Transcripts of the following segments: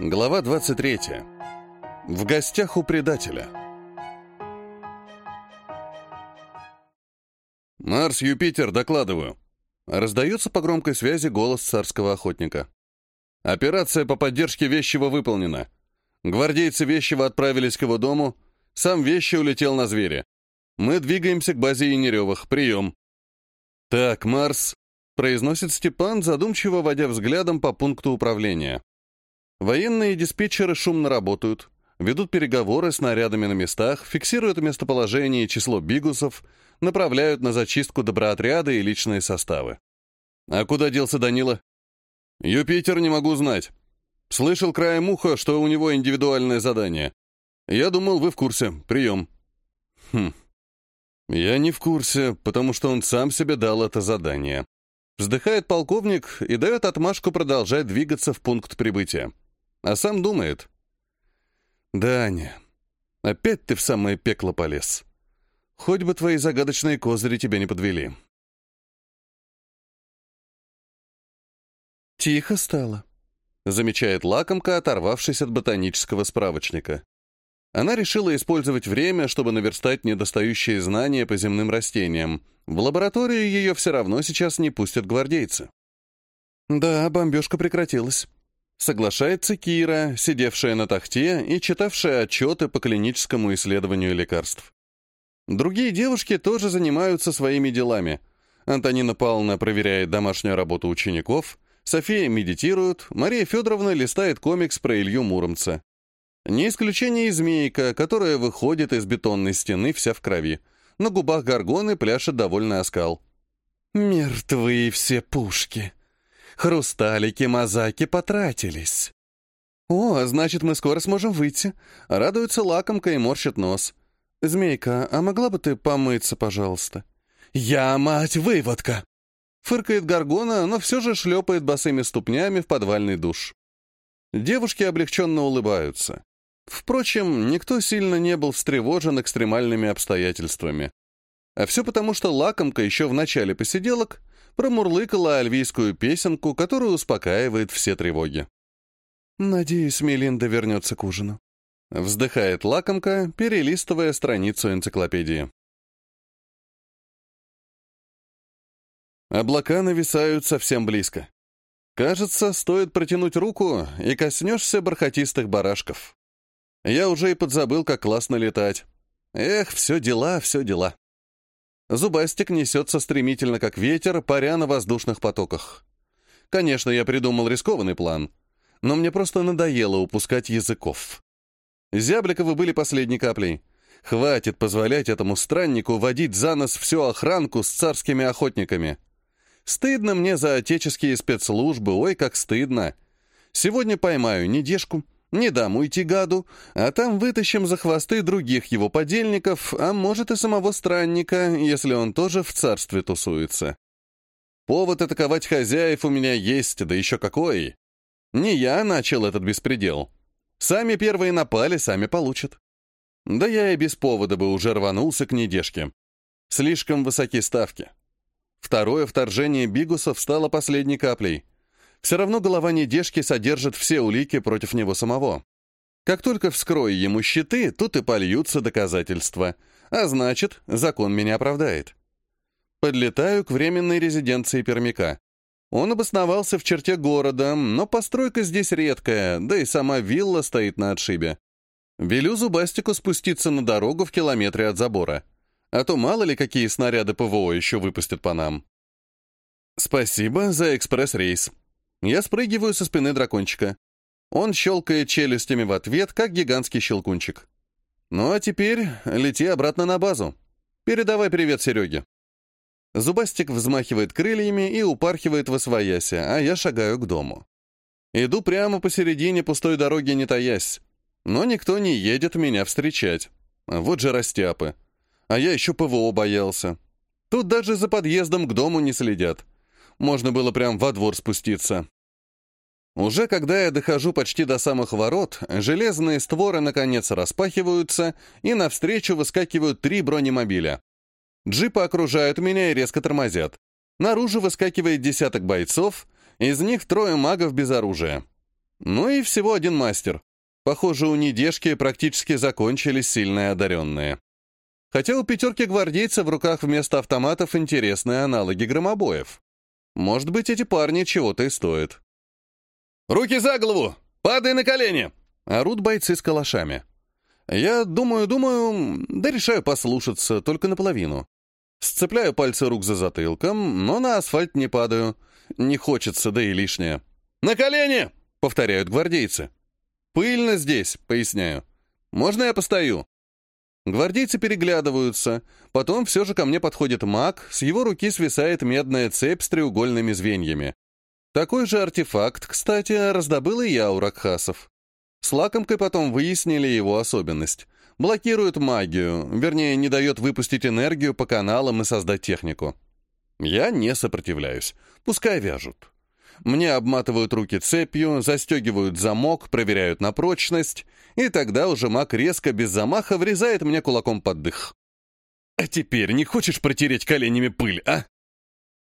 Глава 23. В гостях у предателя. «Марс, Юпитер, докладываю». Раздается по громкой связи голос царского охотника. «Операция по поддержке Вещего выполнена. Гвардейцы Вещего отправились к его дому, сам Вещи улетел на зверя. Мы двигаемся к базе Янеревых. Прием». «Так, Марс», — произносит Степан, задумчиво водя взглядом по пункту управления. Военные диспетчеры шумно работают, ведут переговоры с нарядами на местах, фиксируют местоположение и число бигусов, направляют на зачистку доброотряды и личные составы. А куда делся Данила? Юпитер не могу знать. Слышал краем уха, что у него индивидуальное задание. Я думал, вы в курсе. Прием. Хм. Я не в курсе, потому что он сам себе дал это задание. Вздыхает полковник и дает отмашку продолжать двигаться в пункт прибытия а сам думает. «Даня, опять ты в самое пекло полез. Хоть бы твои загадочные козыри тебя не подвели». «Тихо стало», — замечает лакомка, оторвавшись от ботанического справочника. Она решила использовать время, чтобы наверстать недостающие знания по земным растениям. В лабораторию ее все равно сейчас не пустят гвардейцы. Да, бомбежка прекратилась. Соглашается Кира, сидевшая на тахте и читавшая отчеты по клиническому исследованию лекарств. Другие девушки тоже занимаются своими делами. Антонина Павловна проверяет домашнюю работу учеников, София медитирует, Мария Федоровна листает комикс про Илью Муромца. Не исключение и змейка, которая выходит из бетонной стены вся в крови. На губах горгоны пляшет довольный оскал. «Мертвые все пушки», Хрусталики, мозаки потратились. О, значит, мы скоро сможем выйти. Радуется лакомка и морщит нос. Змейка, а могла бы ты помыться, пожалуйста? Я, мать, выводка! Фыркает Гаргона, но все же шлепает босыми ступнями в подвальный душ. Девушки облегченно улыбаются. Впрочем, никто сильно не был встревожен экстремальными обстоятельствами. А все потому, что лакомка еще в начале посиделок промурлыкала альвийскую песенку, которая успокаивает все тревоги. «Надеюсь, Мелинда вернется к ужину», — вздыхает лакомка, перелистывая страницу энциклопедии. Облака нависают совсем близко. Кажется, стоит протянуть руку, и коснешься бархатистых барашков. Я уже и подзабыл, как классно летать. Эх, все дела, все дела. Зубастик несется стремительно, как ветер, паря на воздушных потоках. Конечно, я придумал рискованный план, но мне просто надоело упускать языков. Зябликовы были последней каплей. Хватит позволять этому страннику водить за нос всю охранку с царскими охотниками. Стыдно мне за отеческие спецслужбы, ой, как стыдно. Сегодня поймаю недежку, не дам уйти гаду, а там вытащим за хвосты других его подельников, а может и самого странника, если он тоже в царстве тусуется. Повод атаковать хозяев у меня есть, да еще какой. Не я начал этот беспредел. Сами первые напали, сами получат. Да я и без повода бы уже рванулся к недежке. Слишком высоки ставки. Второе вторжение бигусов стало последней каплей — все равно голова недежки содержит все улики против него самого. Как только вскрою ему щиты, тут и польются доказательства. А значит, закон меня оправдает. Подлетаю к временной резиденции Пермяка. Он обосновался в черте города, но постройка здесь редкая, да и сама вилла стоит на отшибе. Велю Зубастику спуститься на дорогу в километре от забора. А то мало ли какие снаряды ПВО еще выпустят по нам. Спасибо за экспресс-рейс. Я спрыгиваю со спины дракончика. Он щелкает челюстями в ответ, как гигантский щелкунчик. Ну а теперь лети обратно на базу. Передавай привет Сереге. Зубастик взмахивает крыльями и упархивает восвояси, а я шагаю к дому. Иду прямо посередине пустой дороги, не таясь. Но никто не едет меня встречать. Вот же растяпы. А я еще ПВО боялся. Тут даже за подъездом к дому не следят. Можно было прям во двор спуститься. Уже когда я дохожу почти до самых ворот, железные створы наконец распахиваются, и навстречу выскакивают три бронемобиля. Джипы окружают меня и резко тормозят. Наружу выскакивает десяток бойцов, из них трое магов без оружия. Ну и всего один мастер. Похоже, у недежки практически закончились сильные одаренные. Хотя у пятерки гвардейцев в руках вместо автоматов интересные аналоги громобоев. Может быть, эти парни чего-то и стоят. «Руки за голову! Падай на колени!» Орут бойцы с калашами. Я думаю-думаю, да решаю послушаться, только наполовину. Сцепляю пальцы рук за затылком, но на асфальт не падаю. Не хочется, да и лишнее. «На колени!» — повторяют гвардейцы. «Пыльно здесь», — поясняю. «Можно я постою?» Гвардейцы переглядываются. Потом все же ко мне подходит маг, с его руки свисает медная цепь с треугольными звеньями. Такой же артефакт, кстати, раздобыл и я у Ракхасов. С лакомкой потом выяснили его особенность. Блокирует магию, вернее, не дает выпустить энергию по каналам и создать технику. Я не сопротивляюсь. Пускай вяжут. Мне обматывают руки цепью, застегивают замок, проверяют на прочность, и тогда уже маг резко, без замаха, врезает мне кулаком под дых. «А теперь не хочешь протереть коленями пыль, а?»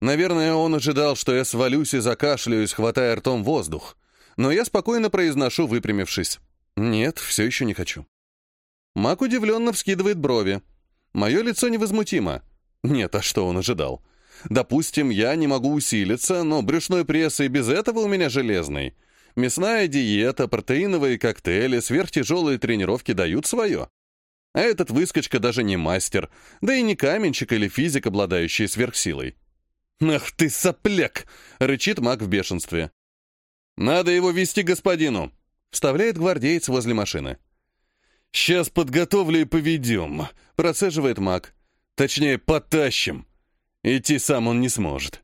Наверное, он ожидал, что я свалюсь и закашляюсь, хватая ртом воздух но я спокойно произношу, выпрямившись. «Нет, все еще не хочу». Мак удивленно вскидывает брови. Мое лицо невозмутимо. Нет, а что он ожидал? Допустим, я не могу усилиться, но брюшной пресс и без этого у меня железный. Мясная диета, протеиновые коктейли, сверхтяжелые тренировки дают свое. А этот выскочка даже не мастер, да и не каменщик или физик, обладающий сверхсилой. «Ах ты сопляк!» — рычит маг в бешенстве. «Надо его вести господину», — вставляет гвардеец возле машины. «Сейчас подготовлю и поведем», — процеживает маг. «Точнее, потащим. Идти сам он не сможет».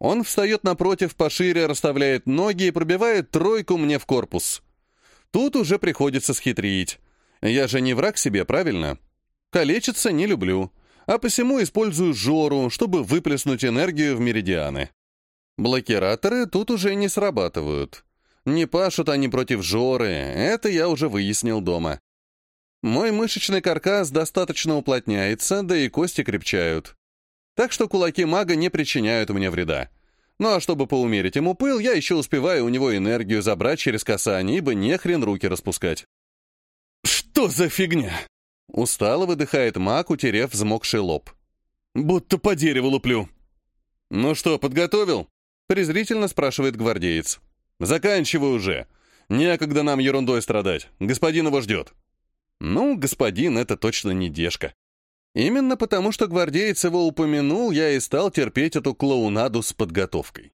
Он встает напротив, пошире расставляет ноги и пробивает тройку мне в корпус. Тут уже приходится схитрить. Я же не враг себе, правильно? Калечиться не люблю, а посему использую жору, чтобы выплеснуть энергию в меридианы. Блокираторы тут уже не срабатывают. Не пашут они против Жоры, это я уже выяснил дома. Мой мышечный каркас достаточно уплотняется, да и кости крепчают. Так что кулаки мага не причиняют мне вреда. Ну а чтобы поумерить ему пыл, я еще успеваю у него энергию забрать через касание, ибо не хрен руки распускать. «Что за фигня?» Устало выдыхает маг, утерев взмокший лоб. «Будто по дереву луплю». «Ну что, подготовил?» презрительно спрашивает гвардеец. «Заканчивай уже. Некогда нам ерундой страдать. Господин его ждет». Ну, господин — это точно не Дешка. Именно потому, что гвардеец его упомянул, я и стал терпеть эту клоунаду с подготовкой.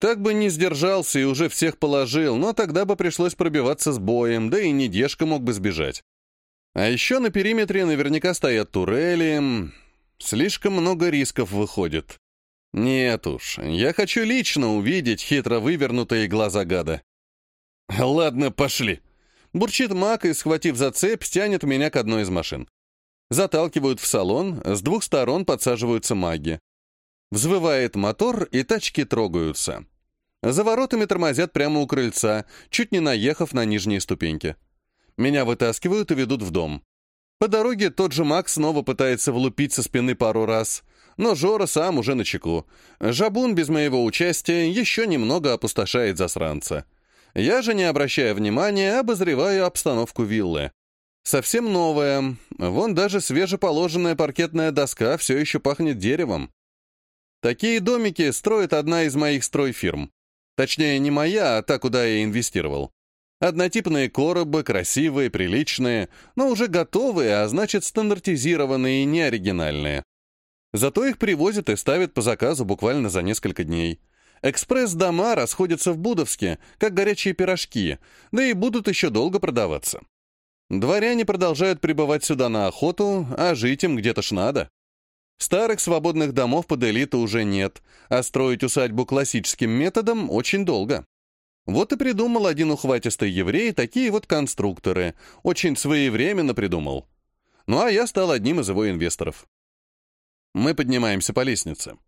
Так бы не сдержался и уже всех положил, но тогда бы пришлось пробиваться с боем, да и не Дешка мог бы сбежать. А еще на периметре наверняка стоят турели. Слишком много рисков выходит. Нет уж, я хочу лично увидеть хитро вывернутые глаза гада. Ладно, пошли. Бурчит маг и, схватив за цепь, тянет меня к одной из машин. Заталкивают в салон, с двух сторон подсаживаются маги. Взвывает мотор, и тачки трогаются. За воротами тормозят прямо у крыльца, чуть не наехав на нижние ступеньки. Меня вытаскивают и ведут в дом. По дороге тот же Макс снова пытается влупить со спины пару раз, но Жора сам уже на чеку. Жабун без моего участия еще немного опустошает засранца. Я же, не обращая внимания, обозреваю обстановку виллы. Совсем новая. Вон даже свежеположенная паркетная доска все еще пахнет деревом. Такие домики строит одна из моих стройфирм. Точнее, не моя, а та, куда я инвестировал. Однотипные коробы, красивые, приличные, но уже готовые, а значит стандартизированные и неоригинальные. Зато их привозят и ставят по заказу буквально за несколько дней. Экспресс-дома расходятся в Будовске, как горячие пирожки, да и будут еще долго продаваться. Дворяне продолжают прибывать сюда на охоту, а жить им где-то ж надо. Старых свободных домов под элиту уже нет, а строить усадьбу классическим методом очень долго. Вот и придумал один ухватистый еврей такие вот конструкторы, очень своевременно придумал. Ну а я стал одним из его инвесторов. Мы поднимаемся по лестнице.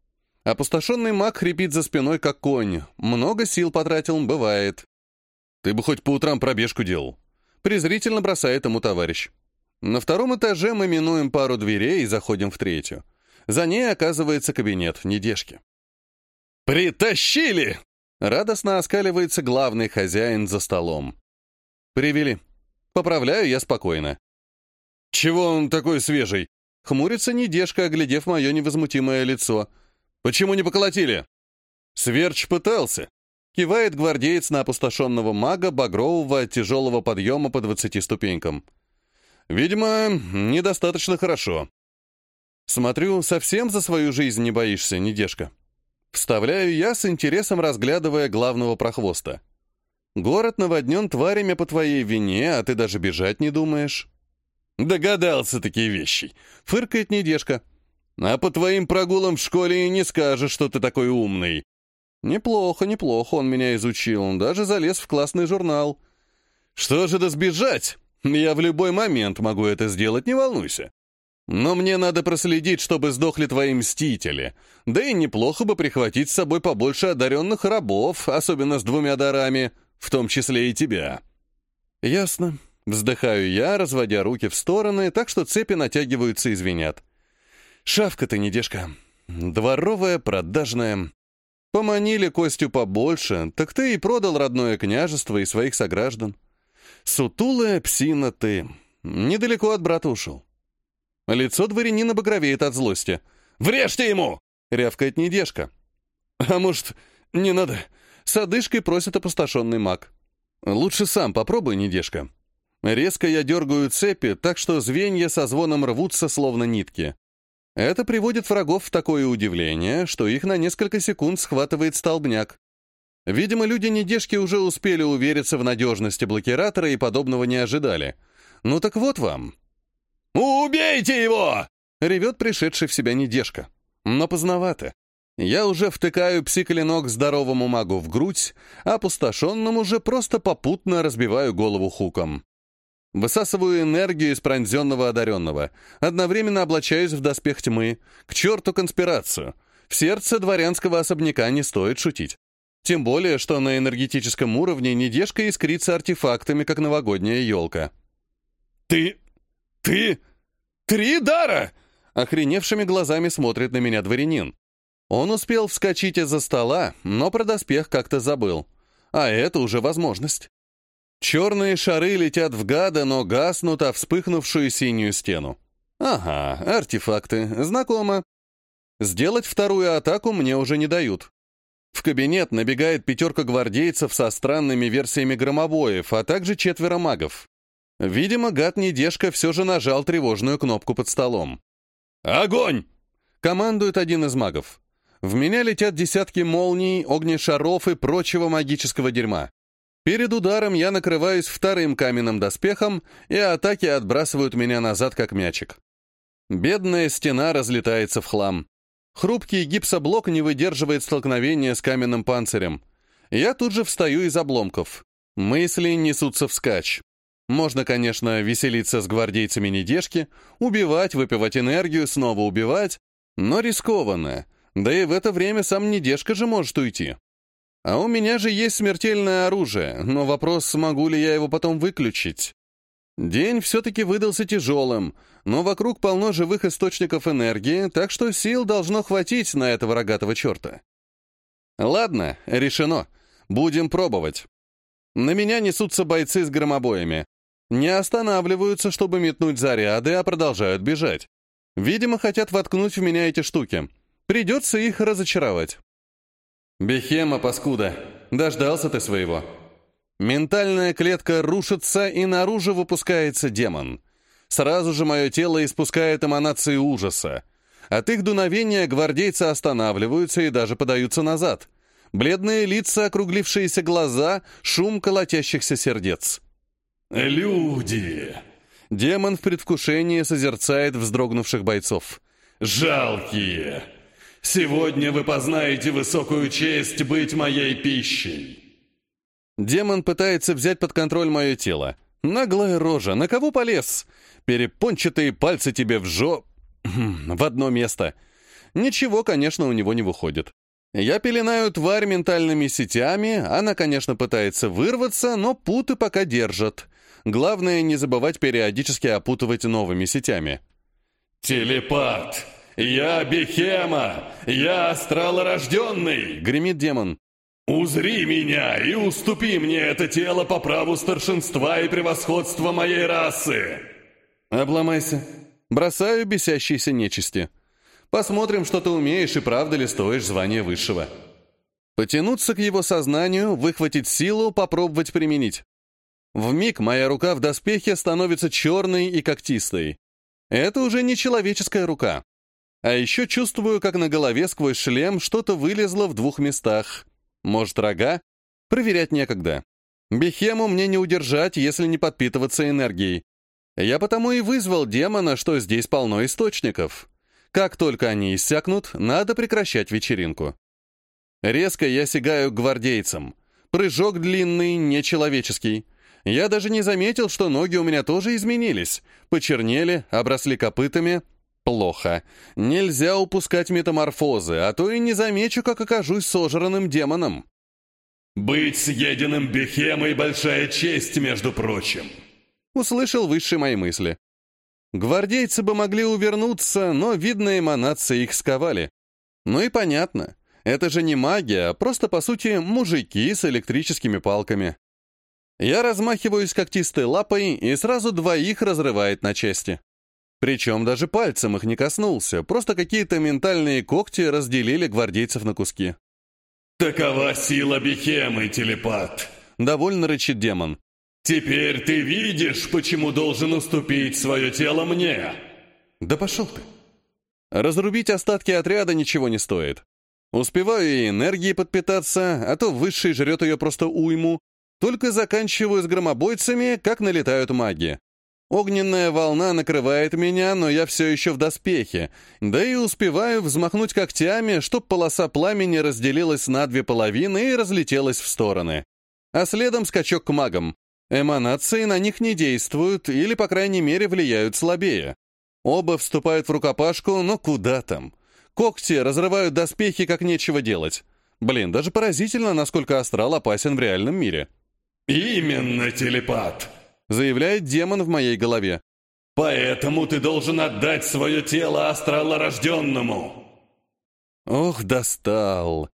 Опустошенный маг хрипит за спиной, как конь. Много сил потратил, бывает. Ты бы хоть по утрам пробежку делал. Презрительно бросает ему товарищ. На втором этаже мы минуем пару дверей и заходим в третью. За ней оказывается кабинет недежки. «Притащили!» — Радостно оскаливается главный хозяин за столом. «Привели. Поправляю я спокойно». «Чего он такой свежий?» Хмурится недежка, оглядев мое невозмутимое лицо. «Почему не поколотили?» «Сверч пытался», — кивает гвардеец на опустошенного мага багрового тяжелого подъема по двадцати ступенькам. «Видимо, недостаточно хорошо». «Смотрю, совсем за свою жизнь не боишься, недежка». Вставляю я с интересом, разглядывая главного прохвоста. «Город наводнен тварями по твоей вине, а ты даже бежать не думаешь». «Догадался такие вещи», — фыркает недежка. «А по твоим прогулам в школе и не скажешь, что ты такой умный». «Неплохо, неплохо он меня изучил, даже залез в классный журнал». «Что же да сбежать? Я в любой момент могу это сделать, не волнуйся. Но мне надо проследить, чтобы сдохли твои мстители. Да и неплохо бы прихватить с собой побольше одаренных рабов, особенно с двумя дарами, в том числе и тебя». «Ясно», Вздыхаю я, разводя руки в стороны, так что цепи натягиваются и звенят. Шавка ты, недежка. Дворовая, продажная. Поманили Костю побольше, так ты и продал родное княжество и своих сограждан. Сутулая псина ты. Недалеко от брата ушел. Лицо дворянина багровеет от злости. «Врежьте ему!» — рявкает недежка. «А может, не надо?» — с одышкой просит опустошенный маг. «Лучше сам попробуй, недежка». Резко я дергаю цепи, так что звенья со звоном рвутся, словно нитки. Это приводит врагов в такое удивление, что их на несколько секунд схватывает столбняк. Видимо, люди-недежки уже успели увериться в надежности блокиратора и подобного не ожидали. Ну так вот вам. «Убейте его!» — ревет пришедший в себя недежка. Но поздновато. Я уже втыкаю псиклинок здоровому магу в грудь, а опустошенному же просто попутно разбиваю голову хуком. Высасываю энергию из пронзенного одаренного. Одновременно облачаюсь в доспех тьмы. К черту конспирацию. В сердце дворянского особняка не стоит шутить. Тем более, что на энергетическом уровне недежка искрится артефактами, как новогодняя елка. «Ты... ты... три дара!» Охреневшими глазами смотрит на меня дворянин. Он успел вскочить из-за стола, но про доспех как-то забыл. А это уже возможность. Черные шары летят в гада, но гаснут, а вспыхнувшую синюю стену. Ага, артефакты, знакомо. Сделать вторую атаку мне уже не дают. В кабинет набегает пятерка гвардейцев со странными версиями громобоев, а также четверо магов. Видимо, гад-недежка все же нажал тревожную кнопку под столом. «Огонь!» — командует один из магов. В меня летят десятки молний, огнешаров и прочего магического дерьма. Перед ударом я накрываюсь вторым каменным доспехом, и атаки отбрасывают меня назад, как мячик. Бедная стена разлетается в хлам. Хрупкий гипсоблок не выдерживает столкновения с каменным панцирем. Я тут же встаю из обломков. Мысли несутся вскачь. Можно, конечно, веселиться с гвардейцами недежки, убивать, выпивать энергию, снова убивать, но рискованно. Да и в это время сам недежка же может уйти. А у меня же есть смертельное оружие, но вопрос, смогу ли я его потом выключить. День все-таки выдался тяжелым, но вокруг полно живых источников энергии, так что сил должно хватить на этого рогатого черта. Ладно, решено. Будем пробовать. На меня несутся бойцы с громобоями. Не останавливаются, чтобы метнуть заряды, а продолжают бежать. Видимо, хотят воткнуть в меня эти штуки. Придется их разочаровать. «Бехема, паскуда! Дождался ты своего!» Ментальная клетка рушится, и наружу выпускается демон. Сразу же мое тело испускает эманации ужаса. От их дуновения гвардейцы останавливаются и даже подаются назад. Бледные лица, округлившиеся глаза, шум колотящихся сердец. «Люди!» Демон в предвкушении созерцает вздрогнувших бойцов. «Жалкие! Сегодня вы познаете высокую честь быть моей пищей!» Демон пытается взять под контроль мое тело. Наглая рожа, на кого полез? Перепончатые пальцы тебе в жо... в одно место. Ничего, конечно, у него не выходит. Я пеленаю тварь ментальными сетями, она, конечно, пытается вырваться, но путы пока держат. Главное, не забывать периодически опутывать новыми сетями. «Телепат!» «Я Бехема! Я астралорожденный!» — гремит демон. «Узри меня и уступи мне это тело по праву старшинства и превосходства моей расы!» «Обломайся. Бросаю бесящиеся нечисти. Посмотрим, что ты умеешь и правда ли стоишь звания высшего». Потянуться к его сознанию, выхватить силу, попробовать применить. В миг моя рука в доспехе становится черной и когтистой. Это уже не человеческая рука. А еще чувствую, как на голове сквозь шлем что-то вылезло в двух местах. Может, рога? Проверять некогда. Бехему мне не удержать, если не подпитываться энергией. Я потому и вызвал демона, что здесь полно источников. Как только они иссякнут, надо прекращать вечеринку. Резко я сигаю к гвардейцам. Прыжок длинный, нечеловеческий. Я даже не заметил, что ноги у меня тоже изменились. Почернели, обросли копытами. Плохо. Нельзя упускать метаморфозы, а то и не замечу, как окажусь сожранным демоном. «Быть съеденным Бехемой — большая честь, между прочим!» Услышал высшие мои мысли. Гвардейцы бы могли увернуться, но, видно, эманации их сковали. Ну и понятно. Это же не магия, а просто, по сути, мужики с электрическими палками. Я размахиваюсь когтистой лапой, и сразу двоих разрывает на части. Причем даже пальцем их не коснулся, просто какие-то ментальные когти разделили гвардейцев на куски. «Такова сила Бихемы, телепат!» — довольно рычит демон. «Теперь ты видишь, почему должен уступить свое тело мне!» «Да пошел ты!» Разрубить остатки отряда ничего не стоит. Успеваю и энергией подпитаться, а то высший жрет ее просто уйму. Только заканчиваю с громобойцами, как налетают маги. Огненная волна накрывает меня, но я все еще в доспехе, да и успеваю взмахнуть когтями, чтоб полоса пламени разделилась на две половины и разлетелась в стороны. А следом скачок к магам. Эманации на них не действуют или, по крайней мере, влияют слабее. Оба вступают в рукопашку, но куда там? Когти разрывают доспехи, как нечего делать. Блин, даже поразительно, насколько астрал опасен в реальном мире. «Именно, телепат!» — заявляет демон в моей голове. «Поэтому ты должен отдать свое тело астралорожденному!» Ох, достал.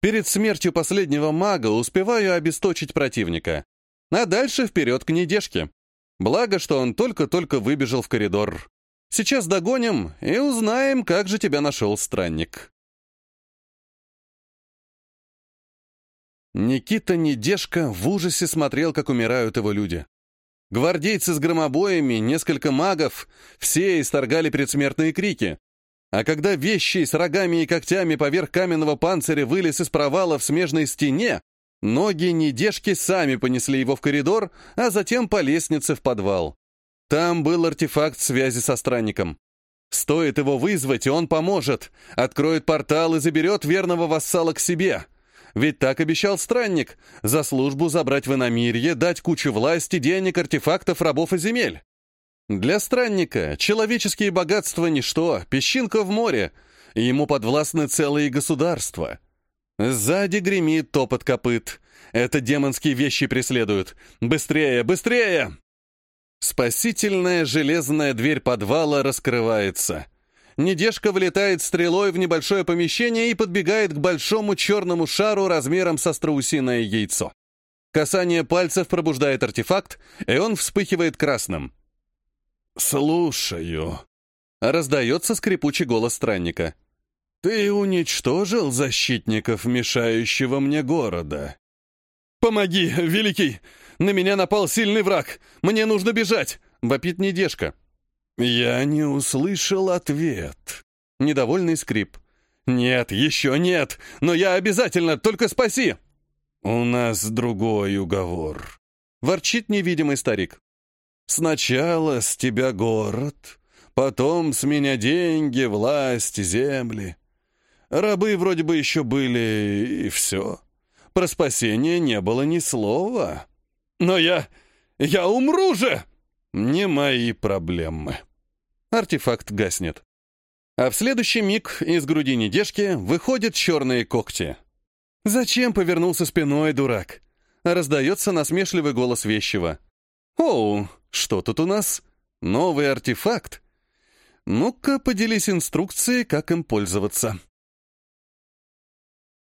Перед смертью последнего мага успеваю обесточить противника. А дальше вперед к недежке. Благо, что он только-только выбежал в коридор. Сейчас догоним и узнаем, как же тебя нашел странник. Никита Недежка в ужасе смотрел, как умирают его люди. Гвардейцы с громобоями, несколько магов, все исторгали предсмертные крики. А когда вещи с рогами и когтями поверх каменного панциря вылез из провала в смежной стене, ноги Недежки сами понесли его в коридор, а затем по лестнице в подвал. Там был артефакт связи со странником. Стоит его вызвать, и он поможет, откроет портал и заберет верного вассала к себе. Ведь так обещал странник — за службу забрать в иномирье, дать кучу власти, денег, артефактов, рабов и земель. Для странника человеческие богатства — ничто, песчинка в море, ему подвластны целые государства. Сзади гремит топот копыт. Это демонские вещи преследуют. Быстрее, быстрее! Спасительная железная дверь подвала раскрывается. Недежка вылетает стрелой в небольшое помещение и подбегает к большому черному шару размером со страусиное яйцо. Касание пальцев пробуждает артефакт, и он вспыхивает красным. «Слушаю», — раздается скрипучий голос странника. «Ты уничтожил защитников мешающего мне города?» «Помоги, великий! На меня напал сильный враг! Мне нужно бежать!» — вопит недежка. Я не услышал ответ. Недовольный скрип. «Нет, еще нет! Но я обязательно, только спаси!» «У нас другой уговор», — ворчит невидимый старик. «Сначала с тебя город, потом с меня деньги, власть, земли. Рабы вроде бы еще были, и все. Про спасение не было ни слова. Но я... я умру же!» «Не мои проблемы». Артефакт гаснет. А в следующий миг из груди недежки выходят черные когти. «Зачем повернулся спиной, дурак?» Раздается насмешливый голос вещего. «Оу, что тут у нас? Новый артефакт? Ну-ка, поделись инструкцией, как им пользоваться».